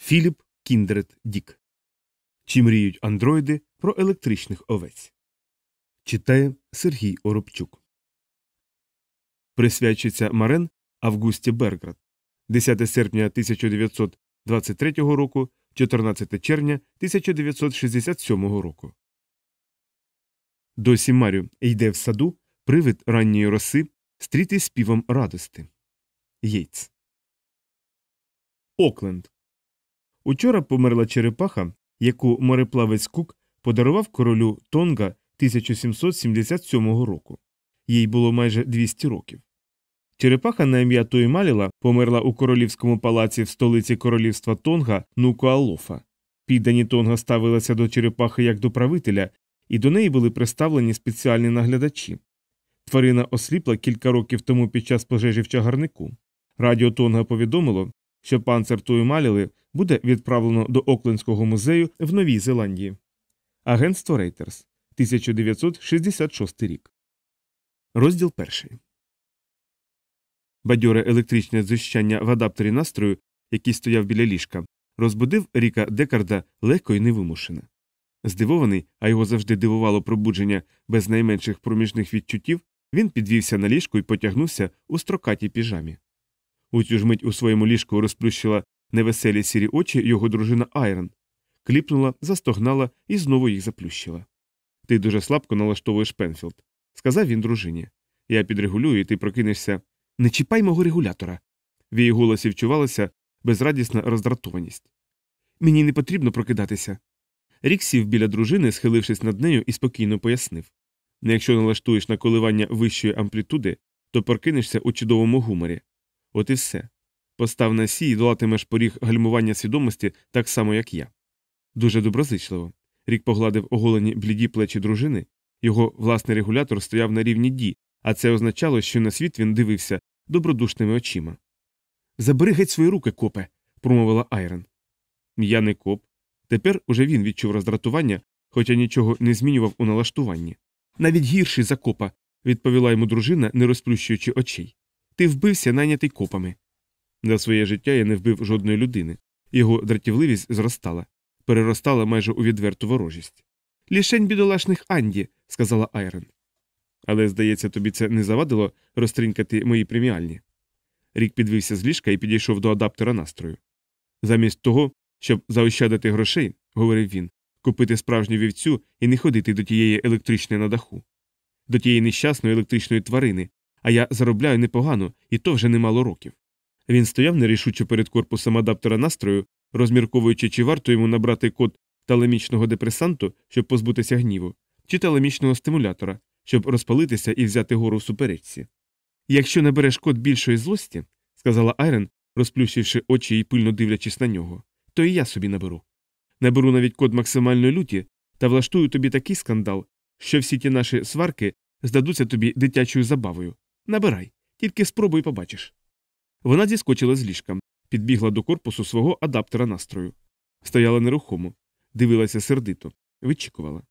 Філіп Кіндрет Дік. Чи мріють андроїди про електричних овець? Читає Сергій Оробчук. Присвячується Марен Августі Берград. 10 серпня 1923 року, 14 червня 1967 року. Досі Марю йде в саду привид ранньої роси, стріти співом радости. Єйц. Окленд. Учора померла черепаха, яку мореплавець Кук подарував королю Тонга 1777 року. Їй було майже 200 років. Черепаха на ім'я Туїмаліла померла у королівському палаці в столиці королівства Тонга Нукуалофа. Піддані Тонга ставилися до черепахи як до правителя, і до неї були представлені спеціальні наглядачі. Тварина осліпла кілька років тому під час пожежі в чагарнику. Радіо Тонга повідомило, що панцир Туїмаліли буде відправлено до Оклендського музею в Новій Зеландії. Агентство Рейтерс, 1966 рік. Розділ перший. Бадьоре електричне зищання в адаптері настрою, який стояв біля ліжка, розбудив Ріка Декарда легко і невимушено. Здивований, а його завжди дивувало пробудження без найменших проміжних відчуттів, він підвівся на ліжку і потягнувся у строкатій піжамі. У цю ж мить у своєму ліжку розплющила невеселі сірі очі його дружина Айрен, кліпнула, застогнала і знову їх заплющила. Ти дуже слабко налаштовуєш Пенфілд, сказав він дружині. Я підрегулюю, і ти прокинешся. Не чіпай мого регулятора. В її голосі вчувалася безрадісна роздратованість. Мені не потрібно прокидатися. Рік сів біля дружини, схилившись над нею, і спокійно пояснив «Ну, якщо налаштуєш на коливання вищої амплітуди, то прокинешся у чудовому гуморі. От і все. Постав на сі і долатимеш поріг гальмування свідомості так само, як я. Дуже доброзичливо. Рік погладив оголені бліді плечі дружини, його власний регулятор стояв на рівні ді, а це означало, що на світ він дивився добродушними очима. Забери геть свої руки, копе, промовила Айрон. Я не коп. Тепер уже він відчув роздратування, хоча нічого не змінював у налаштуванні. Навіть гірший за копа, відповіла йому дружина, не розплющуючи очей. Ти вбився, найнятий копами. За своє життя я не вбив жодної людини. Його дратівливість зростала, переростала майже у відверту ворожість. Лішень бідолашних Анді, сказала Айрон. Але, здається, тобі це не завадило розтринкати мої преміальні. Рік підвівся з ліжка і підійшов до адаптера настрою. Замість того, щоб заощадити грошей, говорив він, купити справжню вівцю і не ходити до тієї електричної на даху, до тієї нещасної електричної тварини, а я заробляю непогано, і то вже немало років. Він стояв нерішуче перед корпусом адаптера настрою, розмірковуючи, чи варто йому набрати код талемічного депресанту, щоб позбутися гніву, чи талемічного стимулятора, щоб розпалитися і взяти гору в суперечці. Якщо набереш код більшої злості, сказала Айрен, розплющивши очі і пильно дивлячись на нього, то і я собі наберу. Наберу навіть код максимальної люті та влаштую тобі такий скандал, що всі ті наші сварки здадуться тобі дитячою забавою. Набирай, тільки спробуй побачиш. Вона зіскочила з ліжка, підбігла до корпусу свого адаптера настрою. Стояла нерухомо, дивилася сердито, вичікувала.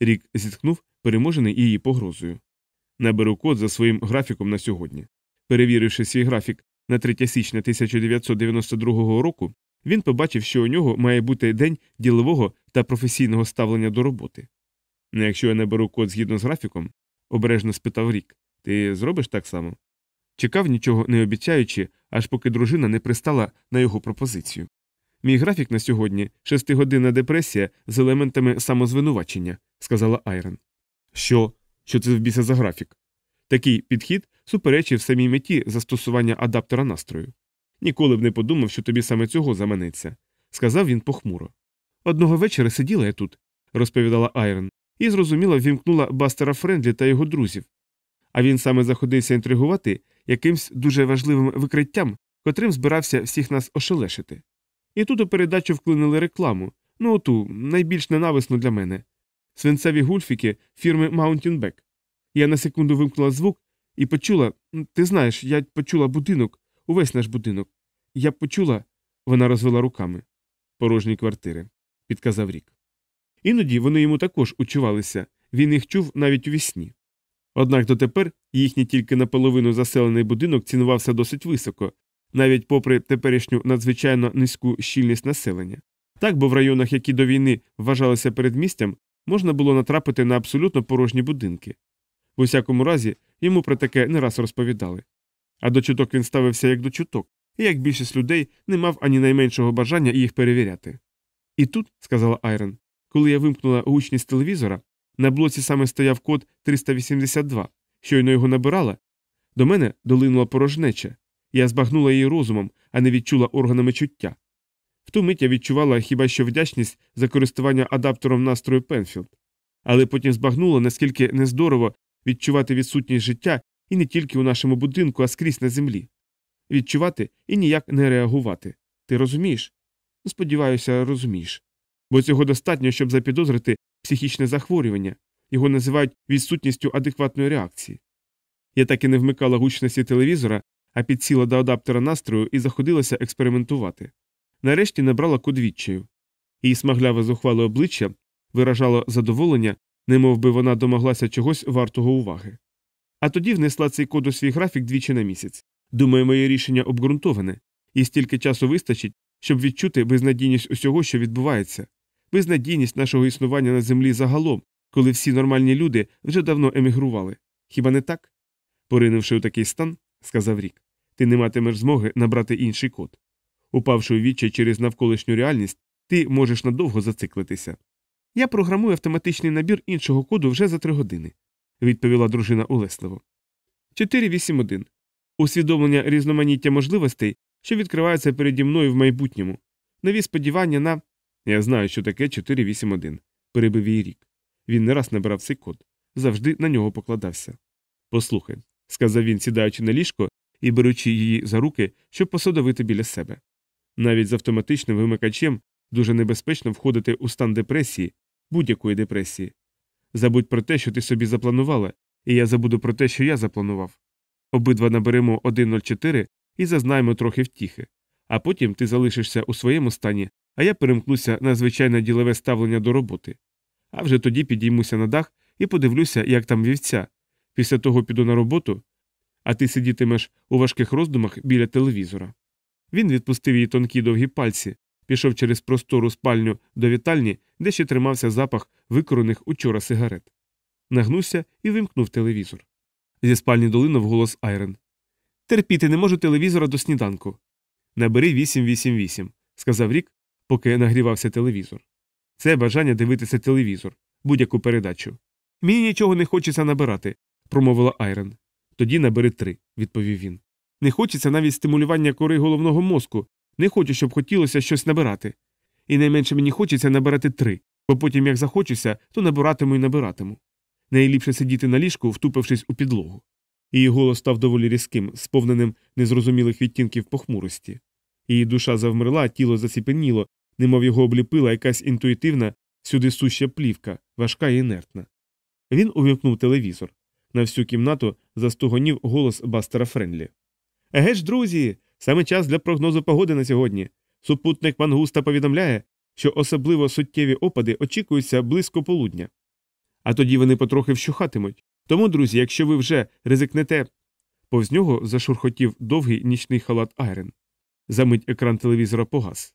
Рік зітхнув, переможений її погрозою. Наберу код за своїм графіком на сьогодні. Перевіривши свій графік на 3 січня 1992 року, він побачив, що у нього має бути день ділового та професійного ставлення до роботи. Ну, якщо я наберу код згідно з графіком, обережно спитав Рік, ти зробиш так само? Чекав, нічого не обіцяючи, аж поки дружина не пристала на його пропозицію. Мій графік на сьогодні шестигодинна депресія з елементами самозвинувачення, сказала Айрон. Що? Що це в біса за графік? Такий підхід суперечив самій меті застосування адаптера настрою. Ніколи б не подумав, що тобі саме цього заманеться, сказав він похмуро. Одного вечора сиділа я тут, розповідала Айрон, і зрозуміло ввімкнула бастера Френдлі та його друзів. А він саме заходився інтригувати якимсь дуже важливим викриттям, котрим збирався всіх нас ошелешити. І тут у передачу вклинили рекламу, ну оту, найбільш ненависну для мене свинцеві гульфіки фірми Mountain. Я на секунду вимкнула звук і почула ти знаєш, я почула будинок, увесь наш будинок. Я почула. Вона розвела руками. Порожні квартири, підказав рік. Іноді вони йому також учувалися, він їх чув навіть у вісні. Однак дотепер їхній тільки наполовину заселений будинок цінувався досить високо, навіть попри теперішню надзвичайно низьку щільність населення. Так, бо в районах, які до війни вважалися передмістям, можна було натрапити на абсолютно порожні будинки. В усякому разі, йому про таке не раз розповідали. А до чуток він ставився як до чуток, і як більшість людей не мав ані найменшого бажання їх перевіряти. І тут, сказала Айрен, коли я вимкнула гучність телевізора, на блоці саме стояв код 382, щойно його набирала, до мене долинула порожнеча, я збагнула її розумом, а не відчула органами чуття. В ту мить я відчувала хіба що вдячність за користування адаптером настрою Пенфілд, але потім збагнула, наскільки нездорово відчувати відсутність життя і не тільки у нашому будинку, а скрізь на землі. Відчувати і ніяк не реагувати. Ти розумієш? Сподіваюся, розумієш. Бо цього достатньо, щоб запідозрити психічне захворювання, його називають відсутністю адекватної реакції. Я так і не вмикала гучності телевізора, а підсіла до адаптера настрою і заходилася експериментувати. Нарешті набрала код відчаю. Її смагляве зухвале обличчя виражало задоволення, немов би вона домоглася чогось вартого уваги. А тоді внесла цей код у свій графік двічі на місяць. Думаю, моє рішення обґрунтоване, і стільки часу вистачить, щоб відчути безнадійність усього, що відбувається, безнадійність нашого існування на землі загалом, коли всі нормальні люди вже давно емігрували. Хіба не так? Поринувши у такий стан, сказав Рік, ти не матимеш змоги набрати інший код. Упавши у відчай через навколишню реальність, ти можеш надовго зациклитися. Я програмую автоматичний набір іншого коду вже за три години, відповіла дружина улесливо. 481. Усвідомлення різноманіття можливостей, що відкриваються переді мною в майбутньому. Нові сподівання на. Я знаю, що таке 481, перебив її рік. Він не раз набирав цей код, завжди на нього покладався. Послухай, сказав він, сідаючи на ліжко і беручи її за руки, щоб посадовити біля себе. Навіть з автоматичним вимикачем дуже небезпечно входити у стан депресії, будь-якої депресії. Забудь про те, що ти собі запланувала, і я забуду про те, що я запланував. Обидва наберемо 1.04 і зазнаємо трохи втіхи, а потім ти залишишся у своєму стані, а я перемкнуся на звичайне ділове ставлення до роботи. А вже тоді підіймуся на дах і подивлюся, як там вівця. Після того піду на роботу, а ти сидітимеш у важких роздумах біля телевізора. Він відпустив її тонкі довгі пальці, пішов через простору спальню до вітальні, де ще тримався запах викорених учора сигарет. Нагнувся і вимкнув телевізор. Зі спальні долинув голос Айрен. Терпіти не можу телевізора до сніданку. Набери 888, сказав Рік, поки нагрівався телевізор. Це бажання дивитися телевізор, будь-яку передачу. Мені нічого не хочеться набирати, промовила Айрен. Тоді набери три, відповів він. Не хочеться навіть стимулювання кори головного мозку, не хочу, щоб хотілося щось набирати. І найменше мені хочеться набирати три, бо потім, як захочуся, то набиратиму і набиратиму. Найліпше сидіти на ліжку, втупившись у підлогу. Її голос став доволі різким, сповненим незрозумілих відтінків похмурості. Її душа завмерла, тіло засіпеніло, немов його обліпила якась інтуїтивна, сюди суща плівка, важка і інертна. Він увімкнув телевізор. На всю кімнату застугонів голос Бастера Френлі. Еге ж, друзі, саме час для прогнозу погоди на сьогодні. Супутник Мангуста повідомляє, що особливо суттєві опади очікуються близько полудня. А тоді вони потрохи вщухатимуть. Тому, друзі, якщо ви вже ризикнете. Повз нього зашурхотів довгий нічний халат Айрен. Замить екран телевізора погас.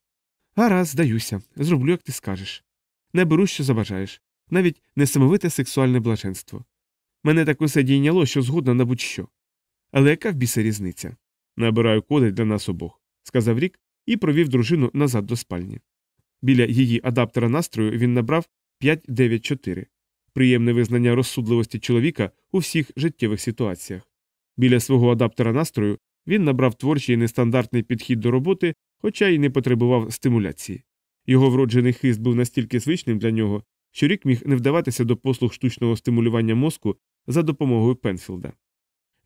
Гаразд, здаюся, зроблю, як ти скажеш. Не беру, що забажаєш, навіть несамовите сексуальне блаженство. Мене так усе дійняло, що згодна на будь-що. Але яка в біса різниця? Набираю коди для нас обох, сказав Рік і провів дружину назад до спальні. Біля її адаптера настрою він набрав 594 приємне визнання розсудливості чоловіка у всіх життєвих ситуаціях. Біля свого адаптера настрою він набрав творчий нестандартний підхід до роботи, хоча й не потребував стимуляції. Його вроджений хист був настільки звичним для нього, що рік міг не вдаватися до послуг штучного стимулювання мозку за допомогою Пенфілда.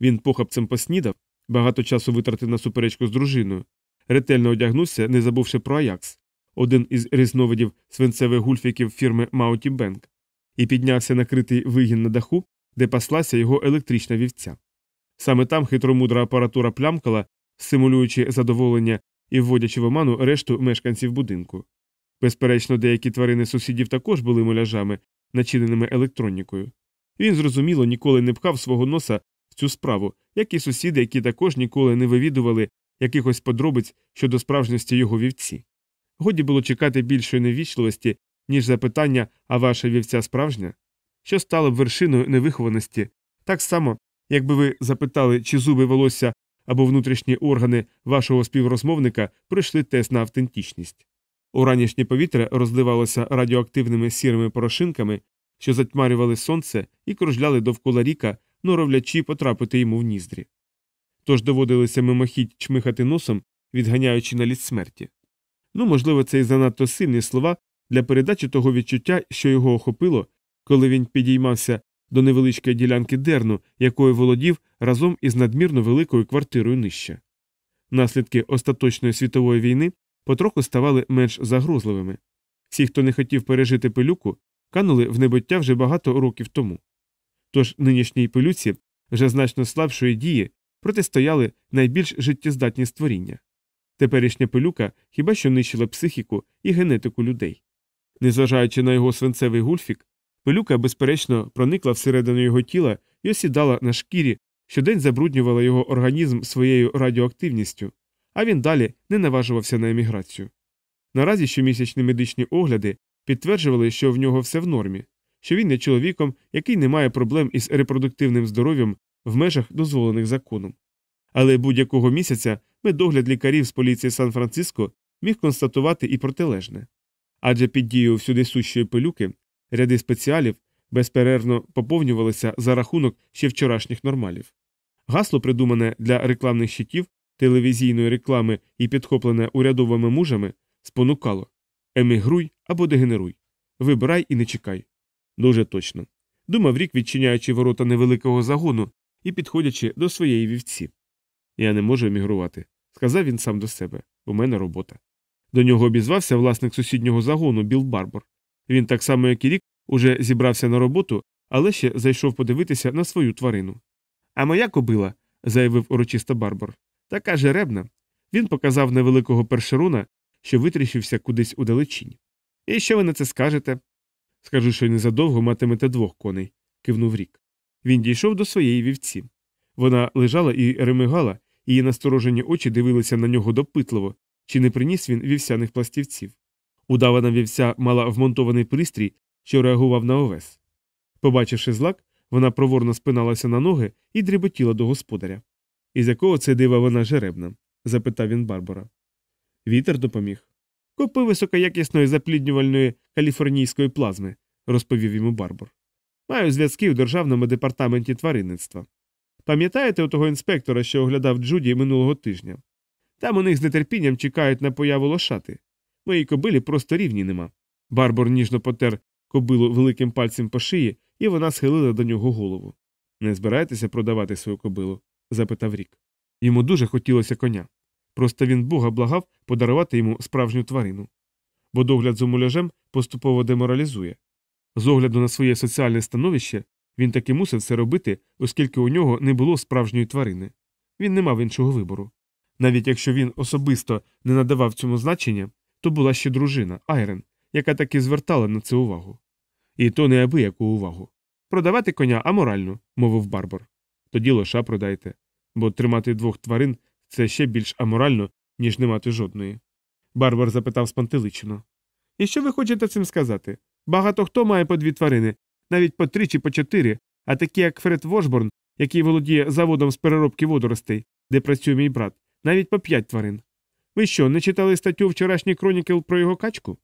Він похапцем поснідав, багато часу витратив на суперечку з дружиною, ретельно одягнувся, не забувши про Аякс, один із різновидів свинцевих гульфіків фірми Мауті Бенк, і піднявся накритий вигін на даху, де паслася його електрична вівця. Саме там хитромудра апаратура плямкала, симулюючи задоволення і вводячи в оману решту мешканців будинку. Безперечно, деякі тварини сусідів також були муляжами, начиненими електронікою. Він, зрозуміло, ніколи не пхав свого носа в цю справу, як і сусіди, які також ніколи не вивідували якихось подробиць щодо справжності його вівці. Годі було чекати більшої невічливості, ніж запитання, а ваша вівця справжня, що стало б вершиною невихованості, так само, якби ви запитали, чи зуби волосся або внутрішні органи вашого співрозмовника пройшли тест на автентичність. Уранішнє повітря розливалося радіоактивними сірими порошинками, що затьмарювали сонце і кружляли довкола ріка, норовлячи потрапити йому в ніздрі. Тож доводилося мимохідь чмихати носом, відганяючи на ліс смерті. Ну, можливо, це і занадто сильні слова для передачі того відчуття, що його охопило, коли він підіймався до невеличкої ділянки дерну, якою володів разом із надмірно великою квартирою нижче. Наслідки остаточної світової війни потроху ставали менш загрозливими. Всі, хто не хотів пережити пилюку, канули в небуття вже багато років тому. Тож нинішній пилюці вже значно слабшої дії протистояли найбільш життєздатні створіння. Теперішня пилюка хіба що нищила психіку і генетику людей. Незважаючи на його свинцевий гульфік, пилюка, безперечно, проникла всередину його тіла і осідала на шкірі, щодень забруднювала його організм своєю радіоактивністю, а він далі не наважувався на еміграцію. Наразі щомісячні медичні огляди підтверджували, що в нього все в нормі, що він є чоловіком, який не має проблем із репродуктивним здоров'ям в межах дозволених законом. Але будь-якого місяця медогляд лікарів з поліції Сан-Франциско міг констатувати і протилежне. Адже під дією всюди сущої пилюки ряди спеціалів безперервно поповнювалися за рахунок ще вчорашніх нормалів. Гасло, придумане для рекламних щитів, телевізійної реклами і підхоплене урядовими мужами, спонукало емігруй або дегенеруй. Вибирай і не чекай. Дуже точно. Думав Рік, відчиняючи ворота невеликого загону і підходячи до своєї вівці. Я не можу емігрувати, сказав він сам до себе. У мене робота. До нього обізвався власник сусіднього загону Біл Барбор. Він, так само, як і Рік, уже зібрався на роботу, але ще зайшов подивитися на свою тварину. А моя кобила, заявив урочисто Барбор, така жеребна. Він показав невеликого першеруна, що витріщився кудись у далечінь. І що ви на це скажете? Скажу, що незадовго матимете двох коней, кивнув рік. Він дійшов до своєї вівці. Вона лежала і ремигала, її насторожені очі дивилися на нього допитливо, чи не приніс він вівсяних пластівців. Удавана вівця мала вмонтований пристрій, що реагував на овес. Побачивши злак, вона проворно спиналася на ноги і дріботіла до господаря. Із якого це дива вона жеребна? запитав він Барбора. Вітер допоміг. Купи високоякісної запліднювальної каліфорнійської плазми, розповів йому Барбор. Маю зв'язки у державному департаменті тваринництва. Пам'ятаєте того інспектора, що оглядав Джуді минулого тижня? Там у них з нетерпінням чекають на появу лошати. Моїй кобилі просто рівні нема. Барбор ніжно потер кобилу великим пальцем по шиї, і вона схилила до нього голову. Не збираєтеся продавати свою кобилу? запитав рік. Йому дуже хотілося коня. Просто він бога благав подарувати йому справжню тварину. Бо догляд за муляжем поступово деморалізує. З огляду на своє соціальне становище він таки мусив це робити, оскільки у нього не було справжньої тварини. Він не мав іншого вибору. Навіть якщо він особисто не надавав цьому значення, то була ще дружина Айрен, яка таки звертала на це увагу. І то неабияку увагу. Продавати коня аморально, мовив Барбор. Тоді лоша продайте, бо тримати двох тварин це ще більш аморально, ніж не мати жодної. Барбор запитав спантеличено. І що ви хочете цим сказати? Багато хто має по дві тварини, навіть по три чи по чотири, а такі, як Фред Вошборн, який володіє заводом з переробки водоростей, де працює мій брат, навіть по п'ять тварин. Ви що, не читали статтю вчорашній Кронікел про його качку?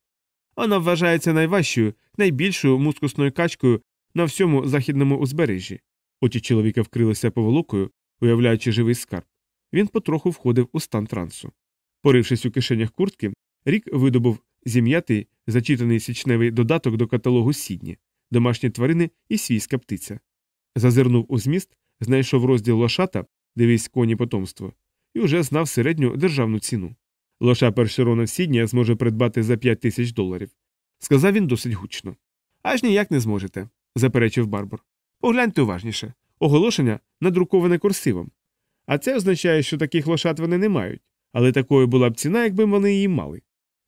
Вона вважається найважчою, найбільшою мускусною качкою на всьому західному узбережжі. Очі чоловіка вкрилися поволокою, уявляючи живий скарб. Він потроху входив у стан трансу. Порившись у кишенях куртки, рік видобув зім'ятий, зачитаний січневий додаток до каталогу Сідні, домашні тварини і свійська птиця. Зазирнув у зміст, знайшов розділ лошата, дивись коні потомство, і вже знав середню державну ціну. Лоша першерона Сідні я зможу придбати за 5 тисяч доларів. Сказав він досить гучно. Аж ніяк не зможете, заперечив Барбор. Погляньте уважніше. Оголошення надруковане курсивом. А це означає, що таких лошат вони не мають, але такою була б ціна, якби вони її мали.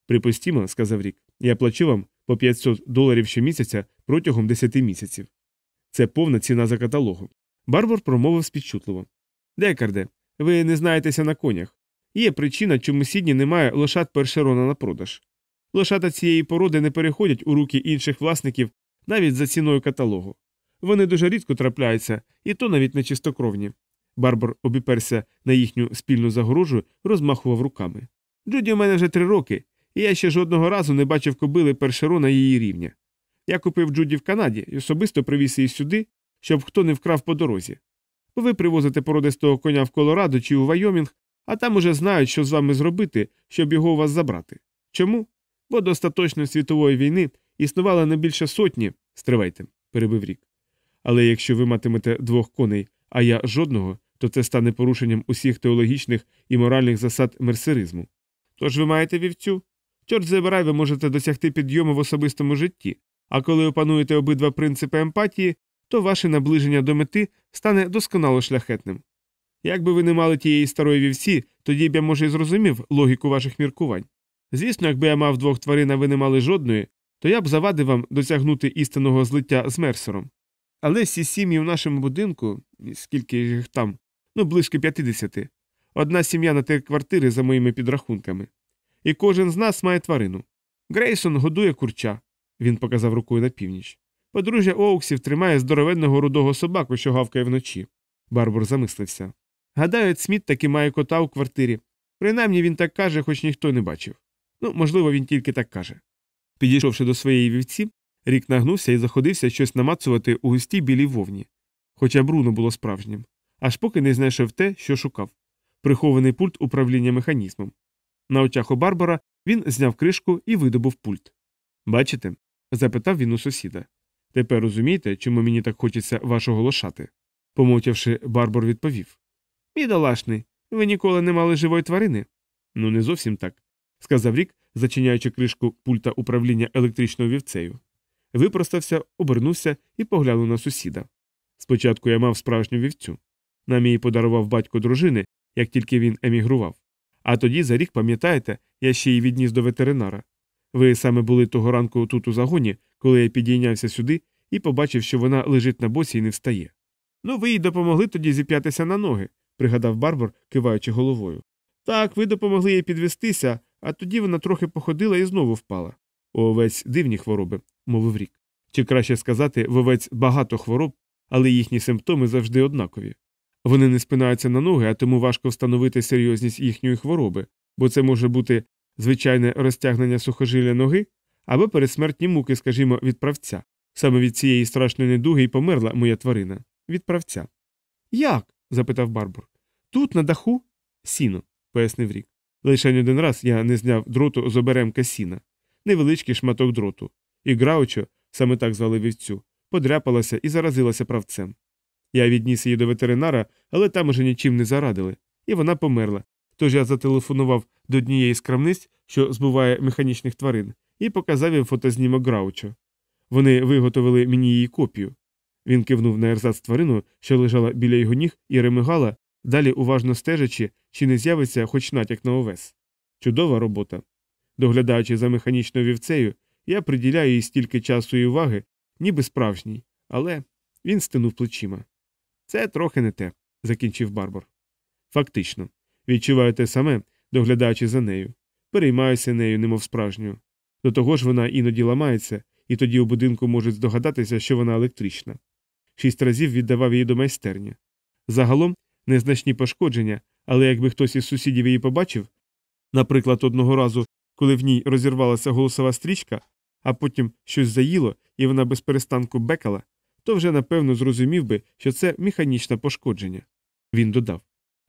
Припустімо, сказав Рік, я плачу вам по 500 доларів щомісяця протягом 10 місяців. Це повна ціна за каталогом. Барбор промовив співчутливо. Декарде, ви не знаєтеся на конях. Є причина, чому Сідні немає лошад першерона на продаж. Лошата цієї породи не переходять у руки інших власників навіть за ціною каталогу. Вони дуже рідко трапляються, і то навіть не чистокровні. Барбор обіперся на їхню спільну загорожу, розмахував руками. Джуді у мене вже три роки, і я ще жодного разу не бачив кобили першерона її рівня. Я купив Джуді в Канаді і особисто привіз її сюди, щоб хто не вкрав по дорозі. Бо ви привозите породистого коня в Колорадо чи у Вайомінг, а там уже знають, що з вами зробити, щоб його у вас забрати. Чому? Бо до остаточної світової війни існувало не більше сотні, стривайте, перебив рік. Але якщо ви матимете двох коней, а я жодного, то це стане порушенням усіх теологічних і моральних засад мерсеризму. Тож ви маєте вівцю? Чорт забирай, ви можете досягти підйому в особистому житті, а коли опануєте обидва принципи емпатії, то ваше наближення до мети стане досконало шляхетним. Якби ви не мали тієї старої вівці, тоді б я, може, і зрозумів логіку ваших міркувань. Звісно, якби я мав двох тварин, а ви не мали жодної, то я б завадив вам досягнути істинного злиття з мерсером. Але всі сім'ї в нашому будинку, скільки їх там, ну близько 50, одна сім'я на три квартири за моїми підрахунками. І кожен з нас має тварину. Грейсон годує курча, він показав рукою на північ. Подружжя Оуксів тримає здоровенного рудого собаку, що гавкає вночі. Барбур замислився. Гадаю, Сміт таки має кота у квартирі. Принаймні він так каже, хоч ніхто не бачив. Ну, можливо, він тільки так каже. Підійшовши до своєї вівці, рік нагнувся і заходився щось намацувати у густій білій вовні. Хоча Бруно було справжнім, аж поки не знайшов те, що шукав прихований пульт управління механізмом. На очах у Барбара він зняв кришку і видобув пульт. Бачите? запитав він у сусіда. Тепер розумієте, чому мені так хочеться вашого лошати? Помовчавши, Барбар відповів. Бідолашний, ви ніколи не мали живої тварини? Ну, не зовсім так, сказав рік, зачиняючи кришку пульта управління електричною вівцею. Випростався, обернувся і поглянув на сусіда. Спочатку я мав справжню вівцю. Нам її подарував батько дружини, як тільки він емігрував. А тоді за рік, пам'ятаєте, я ще її відніс до ветеринара. Ви саме були того ранку тут у загоні, коли я підійнявся сюди і побачив, що вона лежить на боці і не встає. Ну, ви їй допомогли тоді зіп'ятися на ноги, пригадав Барбар, киваючи головою. Так, ви допомогли їй підвестися, а тоді вона трохи походила і знову впала. У овець дивні хвороби, мовив рік. Чи краще сказати, в овець багато хвороб, але їхні симптоми завжди однакові. Вони не спинаються на ноги, а тому важко встановити серйозність їхньої хвороби, бо це може бути звичайне розтягнення сухожилля ноги або пересмертні муки, скажімо, від правця. Саме від цієї страшної недуги й померла моя тварина. Від правця. Як? запитав Барбур. Тут, на даху? Сіно, пояснив Рік. Лише один раз я не зняв дроту з оберемка сіна, невеличкий шматок дроту, і Граучо, саме так звали вівцю, подряпалася і заразилася правцем. Я відніс її до ветеринара, але там уже нічим не зарадили, і вона померла. Тож я зателефонував до однієї з крамниць, що збуває механічних тварин, і показав їм фотознімок Граучо. Вони виготовили мені її копію. Він кивнув на ерзац тварину, що лежала біля його ніг, і ремигала, далі уважно стежачи, чи не з'явиться хоч натяк на овес. Чудова робота. Доглядаючи за механічною вівцею, я приділяю їй стільки часу і уваги, ніби справжній, але він стинув плечима. Це трохи не те, закінчив Барбар. Фактично, відчуваю те саме, доглядаючи за нею, переймаюся нею, немов справжньою. До того ж вона іноді ламається, і тоді у будинку можуть здогадатися, що вона електрична. Шість разів віддавав її до майстерні. Загалом незначні пошкодження, але якби хтось із сусідів її побачив, наприклад, одного разу, коли в ній розірвалася голосова стрічка, а потім щось заїло, і вона без перестанку бекала, то вже напевно зрозумів би, що це механічне пошкодження. Він додав.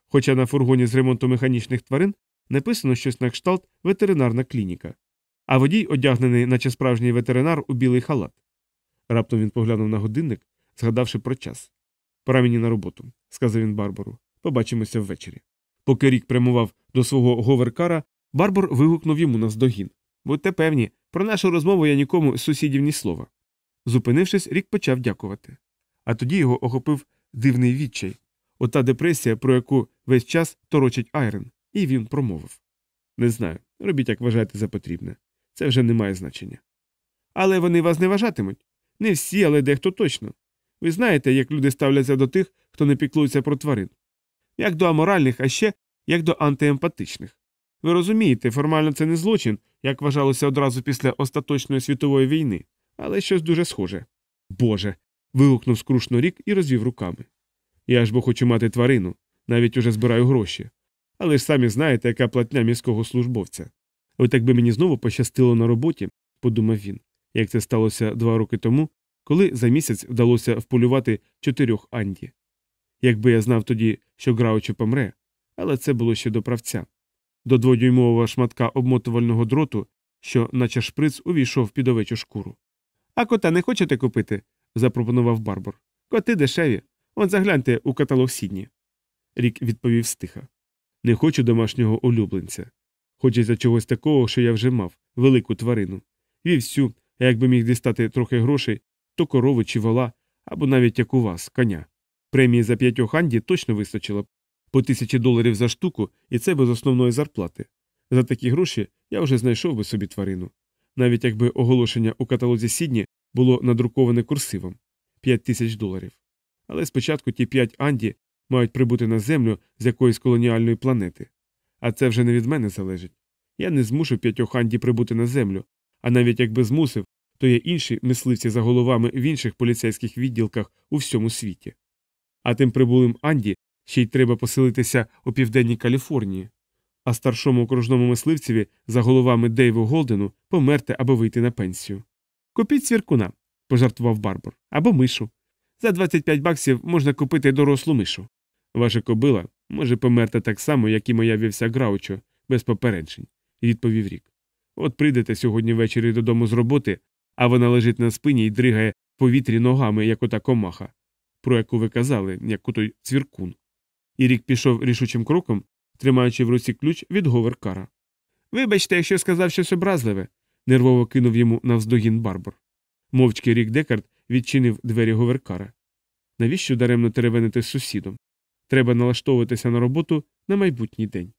Хоча на фургоні з ремонту механічних тварин написано щось на кшталт ветеринарна клініка, а водій одягнений, наче справжній ветеринар, у білий халат. Раптом він поглянув на годинник, згадавши про час. Пора мені на роботу, сказав він Барбару. Побачимося ввечері. Поки рік прямував до свого говеркара, Барбар вигукнув йому навздогін. Будьте певні, про нашу розмову я нікому з сусідів ні слова. Зупинившись, рік почав дякувати. А тоді його охопив дивний відчай, ота депресія, про яку весь час торочить Айрен, і він промовив Не знаю, робіть, як вважаєте за потрібне. Це вже не має значення. Але вони вас не вважатимуть. Не всі, але дехто точно. Ви знаєте, як люди ставляться до тих, хто не піклується про тварин. Як до аморальних, а ще як до антиемпатичних. Ви розумієте, формально це не злочин, як вважалося одразу після остаточної світової війни, але щось дуже схоже. Боже. вигукнув скрушно рік і розвів руками. Я ж бо хочу мати тварину, навіть уже збираю гроші. Але ж самі знаєте, яка платня міського службовця. От якби мені знову пощастило на роботі, подумав він, як це сталося два роки тому, коли за місяць вдалося вполювати чотирьох Анді. Якби я знав тоді, що Граучо помре, але це було ще до правця. До дводюймового шматка обмотувального дроту, що, наче шприц, увійшов під овечу шкуру. А кота не хочете купити? запропонував Барбор. Коти дешеві. От загляньте у каталог Сідні. Рік відповів стиха. Не хочу домашнього улюбленця. Хочеться чогось такого, що я вже мав, велику тварину. Вівсю, а якби міг дістати трохи грошей, то корови чи вола, або навіть як у вас, коня. Премії за п'ятьох анді точно вистачило б по тисячі доларів за штуку, і це без основної зарплати. За такі гроші я вже знайшов би собі тварину. Навіть якби оголошення у каталозі Сідні було надруковане курсивом 5 тисяч доларів. Але спочатку ті п'ять Анді мають прибути на землю з якоїсь колоніальної планети. А це вже не від мене залежить. Я не змушу п'ятьох Анді прибути на землю, а навіть якби змусив, то є інші мисливці за головами в інших поліцейських відділках у всьому світі. А тим прибулим Анді ще й треба поселитися у південній Каліфорнії, а старшому окружному мисливцеві за головами Дейву Голдену померти або вийти на пенсію. Купіть свіркуна, пожартував Барбор, або мишу. За 25 баксів можна купити дорослу мишу. Ваша кобила може померти так само, як і моя вівця Граучо, без попереджень, відповів Рік. От прийдете сьогодні ввечері додому з роботи, а вона лежить на спині і дригає в повітрі ногами, як ота комаха, про яку ви казали, як отой цвіркун. І Рік пішов рішучим кроком, тримаючи в руці ключ від говеркара. Вибачте, якщо сказав щось образливе, нервово кинув йому навздогін Барбор. Мовчки Рік Декард відчинив двері говеркара. Навіщо даремно теревенити з сусідом? Треба налаштовуватися на роботу на майбутній день.